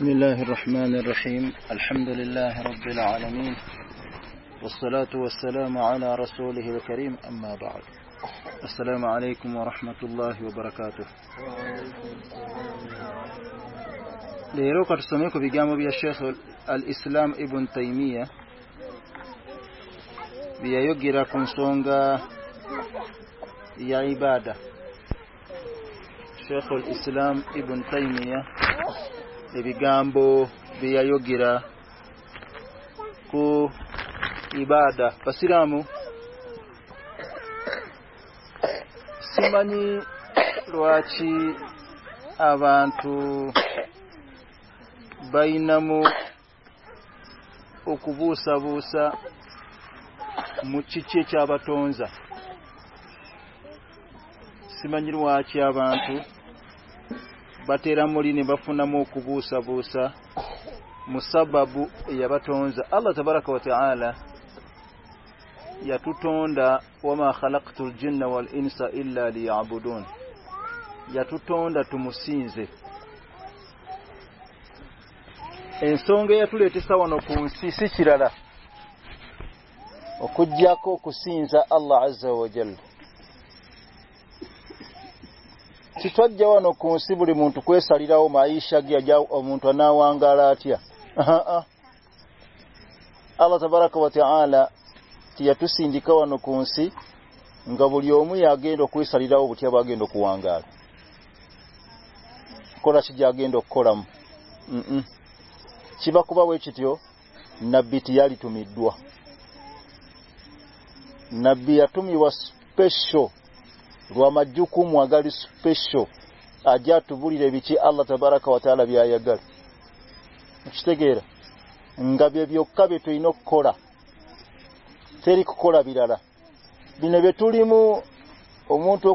بسم الله الرحمن الرحيم الحمد لله رب العالمين والصلاة والسلام على رسوله الكريم أما بعد السلام عليكم ورحمة الله وبركاته ليرو قد سميكو بجامو بيا الشيخ الإسلام ابن تيمية بيا يجرى كنسونغا يا عبادة شيخ الإسلام ابن تيمية گوگی رو پم سیمنی آچی آب نم کو میچ سیمنچ باتیرام بپونا موبا بوسا گیا چھوک جاؤ نو کو منٹ کوئی ساری رو منت نا گار تھا بارا کبھی کب آ گریو ماری رویہ گینڈ کوئی چیتیو نبی تھی تم نبی آس پیش روا مجھے کم آ گیشو آجو بڑی رہا بارا کھولا گاڑی گیر گا بیٹو نا فری کڑا بھی راٹ ریمو امن تو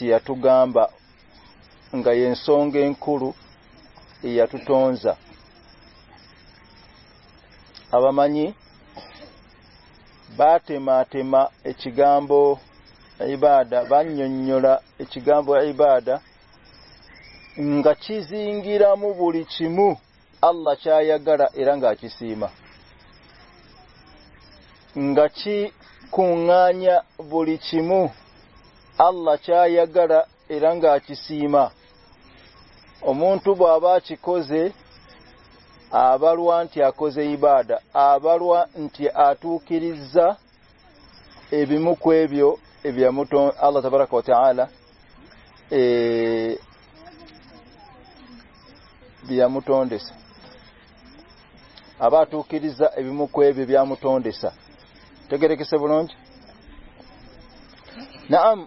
سنگین کورو یہ بات امباد اچھی گانا گاچیرمو آئی گادہ یہ رنگا کنگا کوری چیم اللہ چرگا چی سیما امنٹو آبا چی کو مکم اللہ کوئی آب آٹو مکو مٹاسے بول رہی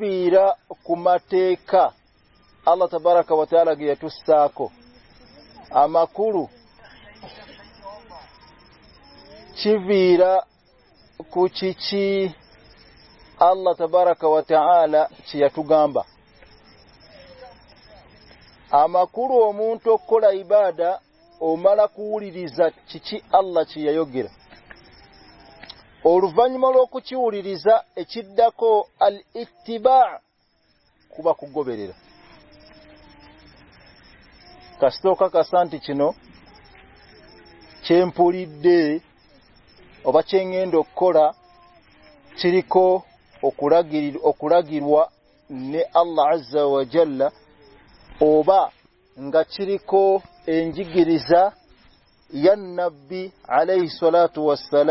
گیرا کم ٹیکا اللہ تر کوت اللہ گیا کو چیر کچی چی اللہ تر کلا چیٹو گانبا آماک امون ٹو کوئی باڈا او ملا کوری ری چیچی اللہ چیر اربن کچی اڑی ریزاس نی اب چین رکھوڑا گروا نی اللہ چیری کولح سلاتوسل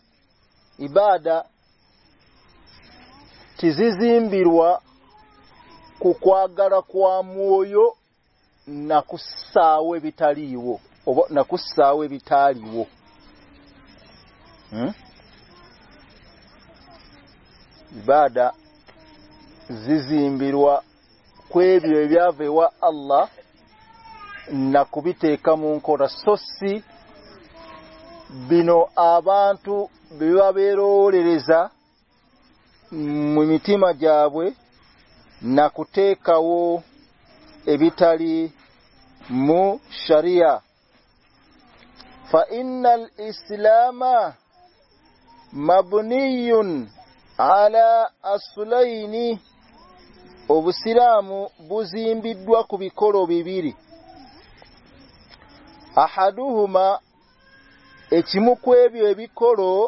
جروا گارا کوا موادو نو ساؤمیر ناکے کم کو بانتو رو ری ریزا مجھے بھئی ناکوٹاری ملنی آسر کو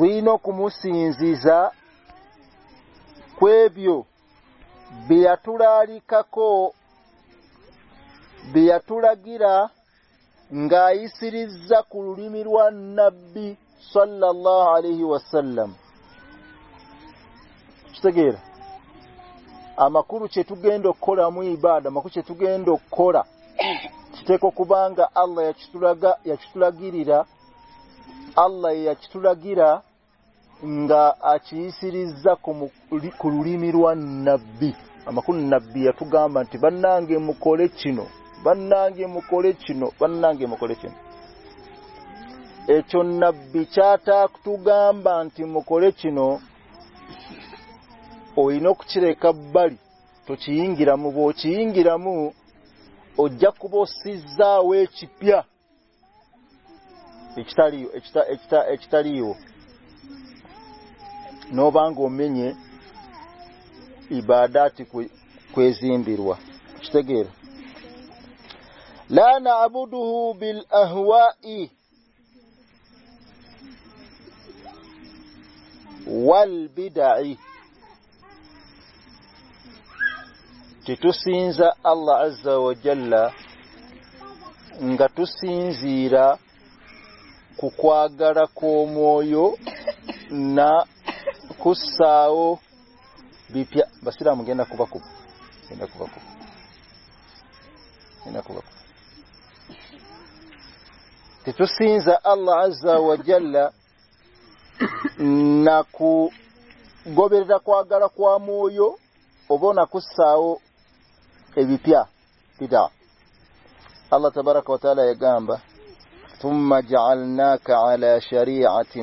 ہینک گئی میروی سلسلام چا کو روچے گینا می با کو چیت گینا چھتبا گیر گیرا چنو بنگے چین بان تھی مکل چنو چر کبڑی گرم بو چین گرام جب سیزاڑی نو بن گی بات گیر اللہ جیرا گرا kw'omwoyo na خاؤ بسی بک نہویا پا اللہ تب رکھو تم نال شری آتی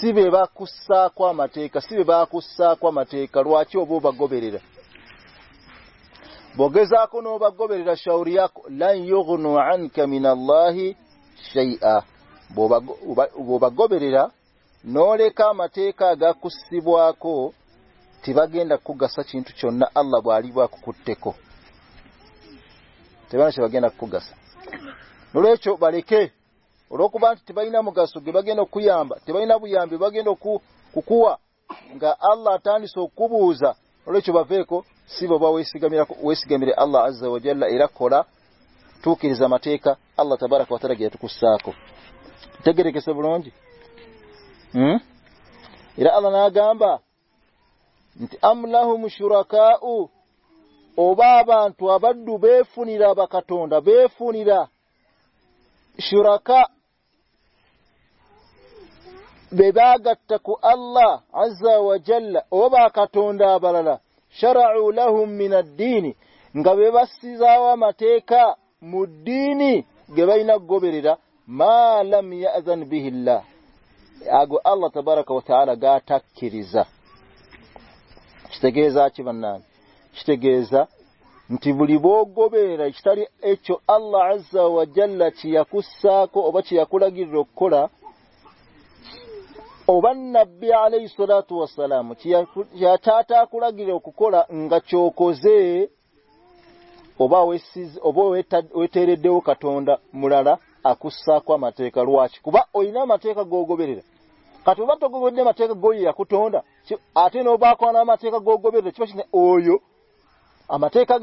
سی بیسا مٹے کرواچوا کو مٹے کا اللہ بڑی کٹے کو روبان تھی بائیس با گین کمبا گینوا آللہ تعلیم ٹویزا مت آلو را گیا نا جا موراکہ بندوے فنیر بے اللہ شرمین گوبھی بننا چھٹ گیزاڑی بو گوبرو کو چوبا روڈا موراڑا آتے آٹھ او متو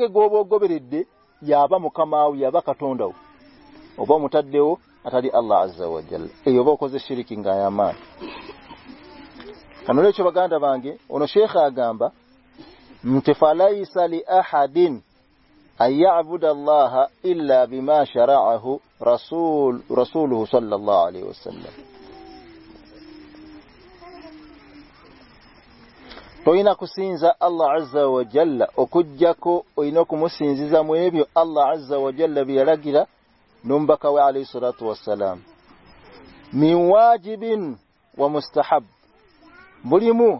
گوبھی یا با مکھا مو یا کاٹھ وہ مٹاد atali allah azawajalla eyo oba okoze shiriki nga yamaani kanolwekyo baganda bange ono sheekha agamba nti falaisa li ahadin an yabuda llaha illa bima sharaahu rasuluhu sal llah alaihi wasallam toyina kusinza allah aza wajalla okujjako oyina okumusinziza mu ebyo allah aza wajalla byeyalagira عليه الصلاة والسلام من واجب ومستحب nkola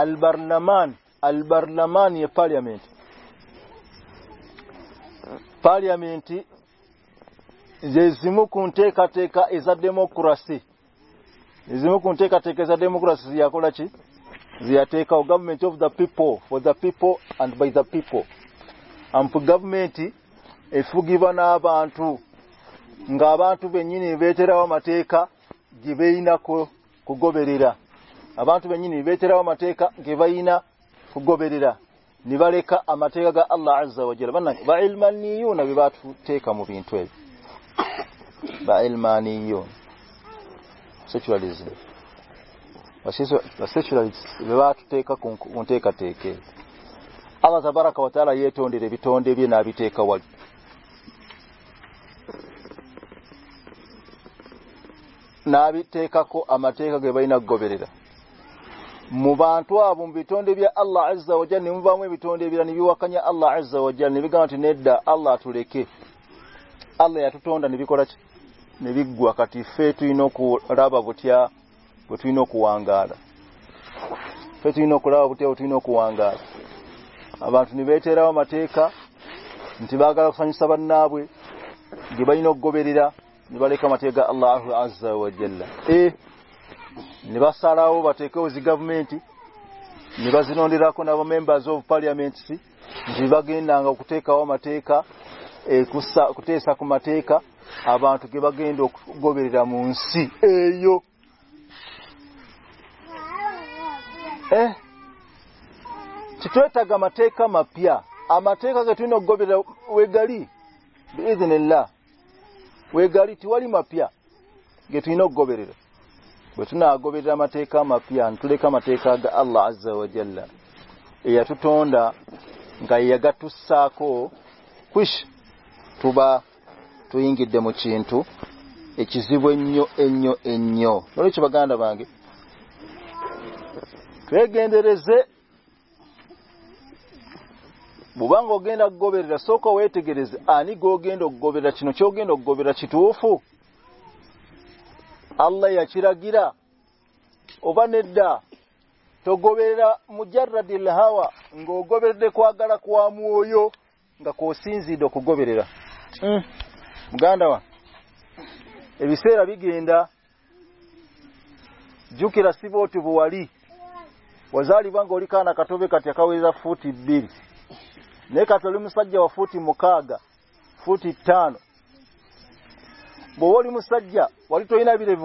البارن پارلیمین کنٹے کارو کار beeterawo کو گیب نا kugoberera مانت بھائی گوبھیرا ٹیکا کوئی موبو آبن آس جاؤ جی موبائل دے نیبانی اللہ آساؤ جی نیبینا آللہ تھوڑی اللہ نیبا نیباٹی فی تھی نو رابا گوتی نو آنگ پی تھی نک رابا گوتیا نو کوئی بیٹھے رابع متار سنستا بنائی نگی دا مت اللہ سارا جی گینتی جوپاری مینت جیبا گئی کت مت سا متحد گویرا منسی مت مافیا ماری گاری تری ماپیا گیٹو نو گویرا بتنگویر ماٹے کا ماپی کا مٹے کا اللہ ایسا کبا تی دم چیتوا گانداب بوبانے آنی گگین چوگین اگ گو رو آرا گیرا ندا مجرا گویرا کوئی جیرا تی بواری ازاری بان گوری کانا کاٹو پوتی بیٹھے مسلو پوتی مکا پوتی تان بہت مسیا تو بڑی او رویہ نا ڈائنا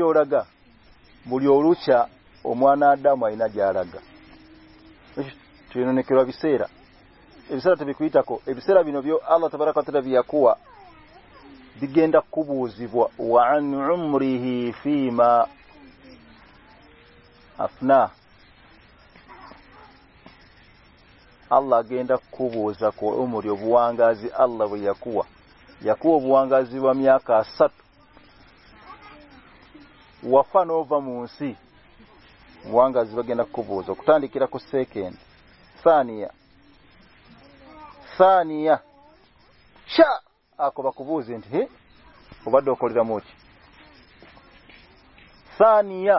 جگہ بوجی بو ریما اللہ گند سات وفانو بہ موسی و گندہ سیکنڈ سانیا ki سانیہ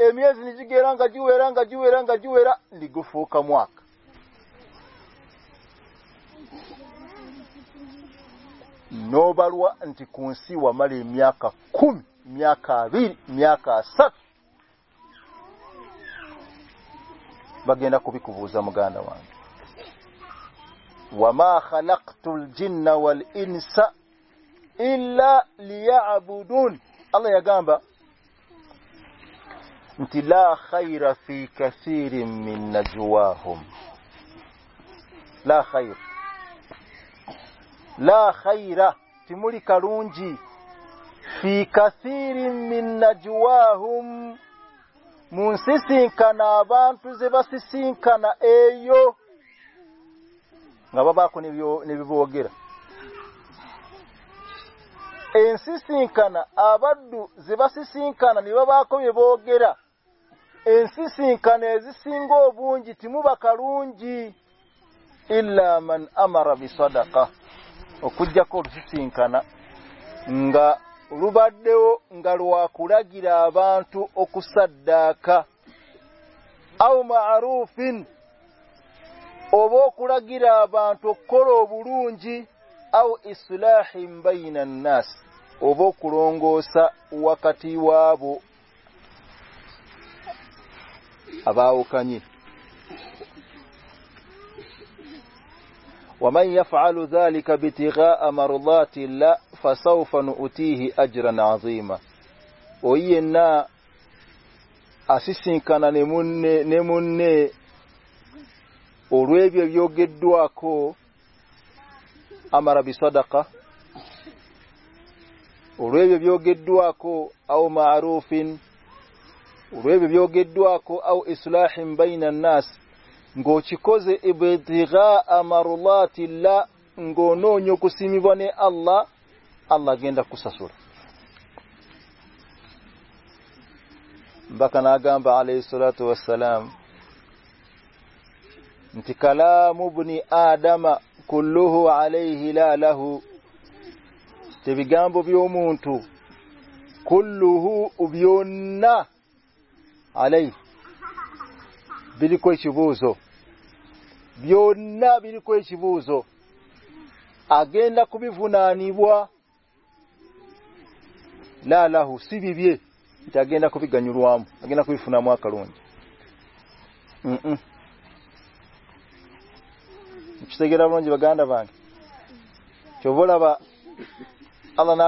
نوسی نا کبھی کو جم گانا گا نواہ میڈون جی کسی منشی سی کا نان جس کا روجی علام ڈاک گرا بان ٹو اکو سڈن ابو کوڑا گرا بان ٹو کرو بو رونجی او اسل بہ نس ابو کوروں گو سا ابا فالی کامارو لتی اجر نازیم آسان نمون گڈو آخو امارا بکاگیڈ آخو او ماروفی نوا تنگو نو نو کچھ اللہ گندو ساسور بکنگ کل byomuntu ببیو مل ال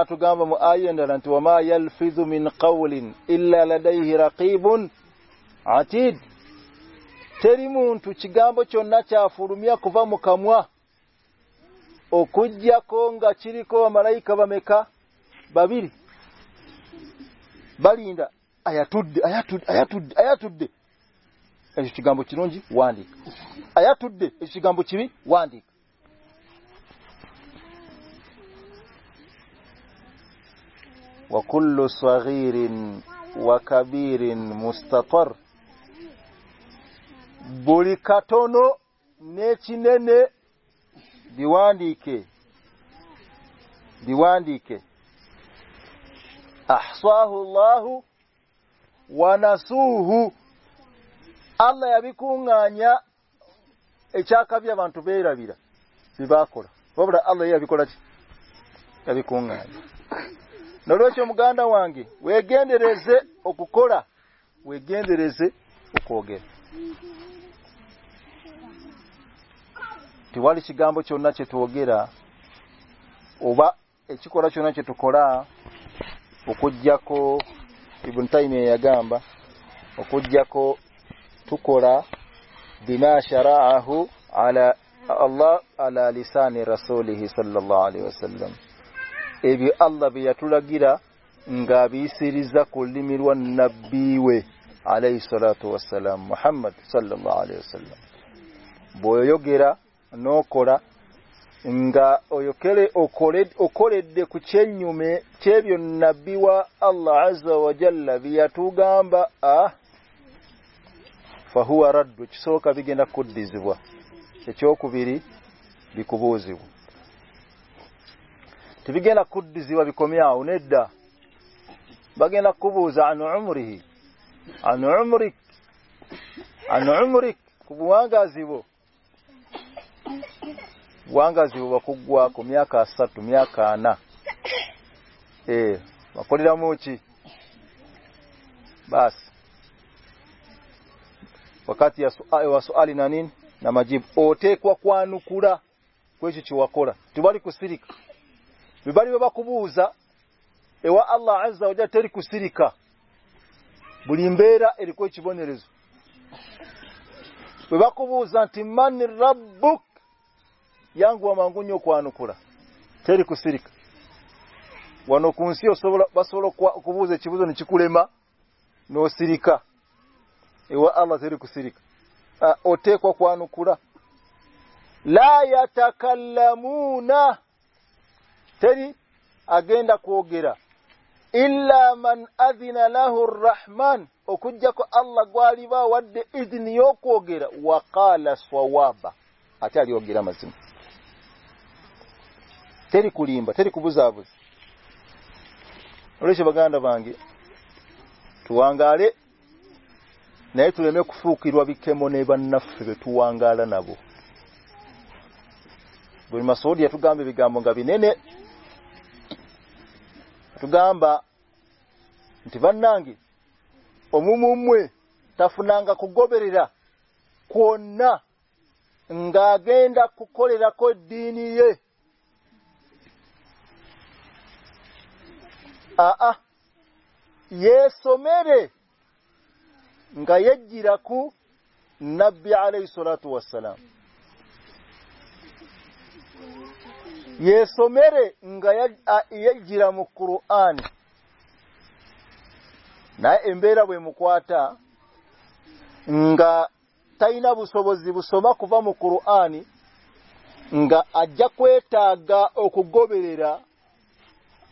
کوئی yalfizu min qawlin illa ladayhi raqibun ati teri muntu kigambo kyonna kyafulumya kuva mu kamwa okujjako nga kiriko amalayika bameka babiri balinda ayatudde ayatudde ayatudde ayatudde ekyo kigambo kirungi wandiika ayatudde ekyo kigambo kibi wandiika وكل صغير وكبير مستطر اللہ کو چم گانا واگی race وہ ریسے ٹیوال چی گا چونچو گیرا چکو چونچوڑا گاڑا شراث رسول صلی اللہ علیہ وسلم گیرا گا بھیز دا کو نبی علیہ اللہ وسلم محمد وسلم بو گرا نوڑا گاڑی اخوڑی دیکھو چھو مے اللہ پہ آر دینا کد ڈی جی چو کمی آؤ نکا انہی نمیک انبوا گا جیبو باب کو نام کوئی چوکوڑا کستری بابا کو بلیمبیرا کوئی بو نظو کو تین رب یا گوا منگو نو کوئی کام سنگ تھی کوری ہوں تھی کوئی با گانا بہن گی ٹوان گال بانا فرانگا لانا وہ دیا گانے گا نی نیو گا ہم گو دا کنگ ریڈا کئی میرے گیراک علیہ اللہ یہ سمیرے مکور مکو تین بس مکوبہ مکورو آنگا آجا کو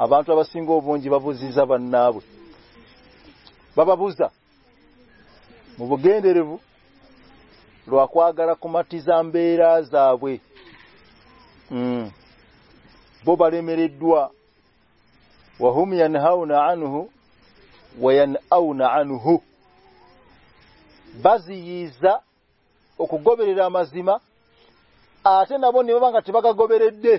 آپ مطلب سنگو بن جا بزی زبان بابا بزدا بو گے روا کو آگار می جاما جاب بوالے میرے دوا ہو میانا آنہ اونا انوہ بازی جا گرے رام آسے نا بنیا بنگا با گا گیر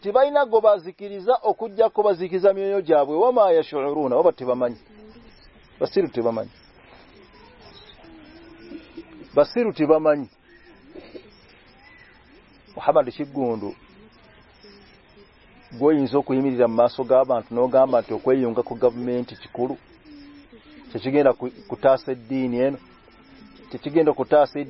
ائی جی ریو می روا منسی روٹی با ماسو گا بانو گا میچ چکا کٹ گینو کٹاسے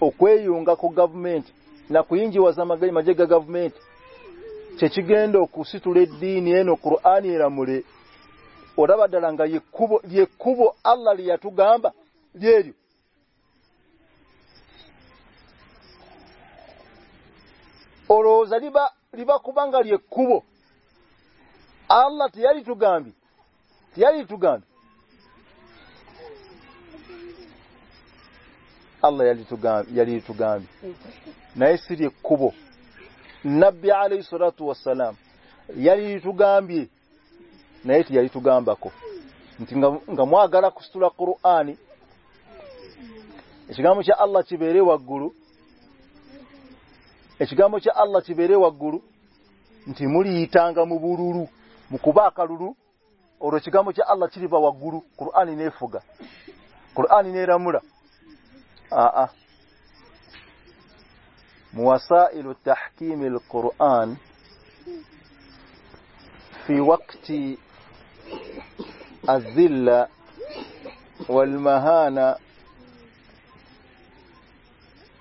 او کو گورمینٹ نا کوئی مجھے گورمینٹ چیچوسی نی نکرو نی را میڈا بادہ ریو آٹو گانے گا اللہ یہ صرف نبی علیہ وسلام یابہ انیچہ اللہ چیرے وقت گام اللہ چیرے وقوع مڑی ٹانگہ موبو کو گمت اللہ شریفہ وغیرہ اینگہ این نیرہ مڑا a'a muwasailu tahkimi alquran fi waqti adhilla walmahana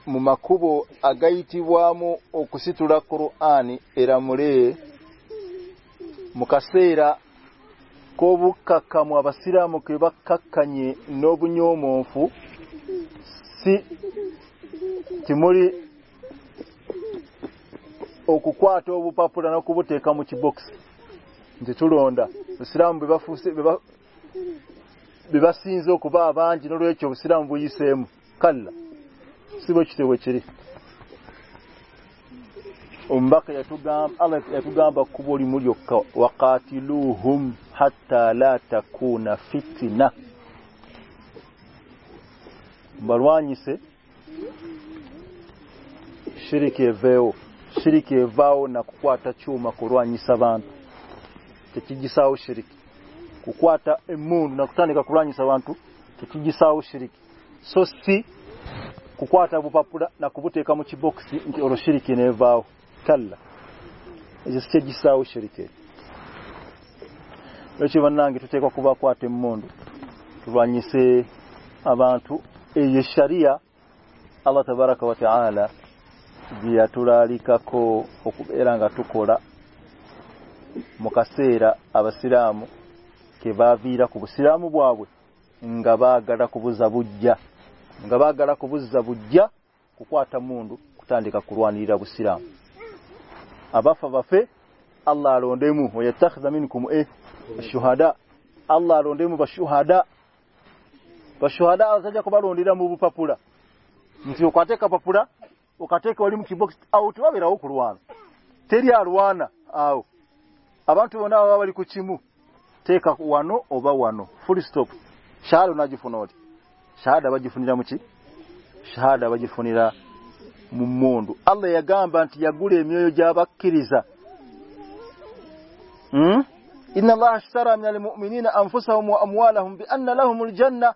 mumakubo agaitibwamu okusitula quran eramule mukaseera k'obukkakkamu abasiraamu ke bakkakkanye n'obunyoomonfu چوڑا چرام بوجھ سے شرکے وو شرکے واؤ نہ سوان چکی جساؤ شرکہ ٹا مون سوانٹو گساؤ شرکہ سوستی ککوا ٹاپ آ شرکی نی واؤ چل شرکے ونگوا پواٹے مون سے ایسلا تھا بارا سرام گیا گاڑا کو مونی سب آبا فللہ رنڈے ملے موبا سوہادا bashuhada abazajja kubalondera mu bupapula nti okwateeka papula okateeka wali mukibox awo tewabeerawo kulwana teri alwana awo abantu bonna baba bali ku kimu teeka wano oba wano full stop shahada onagifuna oti shahada bagifunira muki shahada bagifunira mu mundu allah yagamba nti yagula emyoyo gyabakkiriza ina allaha ashtara min almuminina anfusahum wa amwalahum bianna lahum ljanna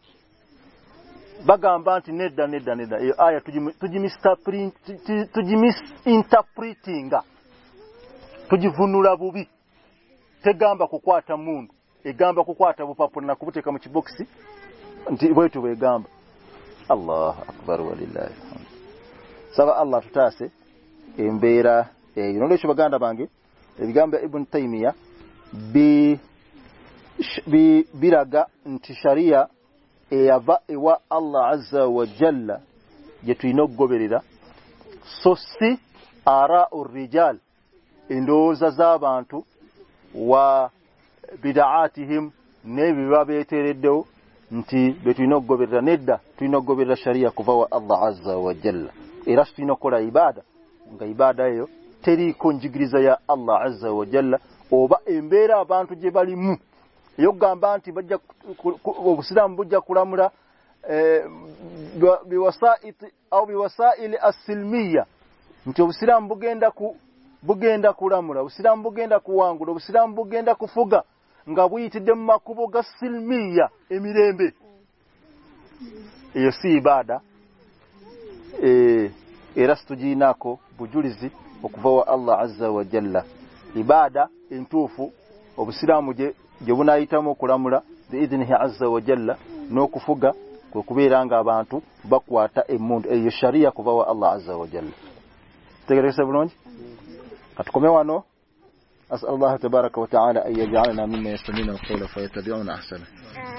با گانگا تجی بن گانبا کو مون گانبا کو بکسی گانا سب اللہ سے گاندا بانگی تھی میرگا اللہ یہ تھی نو گوبیر نی بیواب نیڈا تین نو گویر اللہ جللہ اُن کو یہ بدا یہ بدا تیرا آللہ اوبا بانٹو جی بال مو سلمی بادی نہ اللہ یہ باڈا مجھے یہ ہونا چمو كڑا مڑا تو عید از ول نو كو پھگا كو وی رانگا بانٹو بكوا ٹا موڈ اے یہ شریا كو اللہ از ول كو اللہ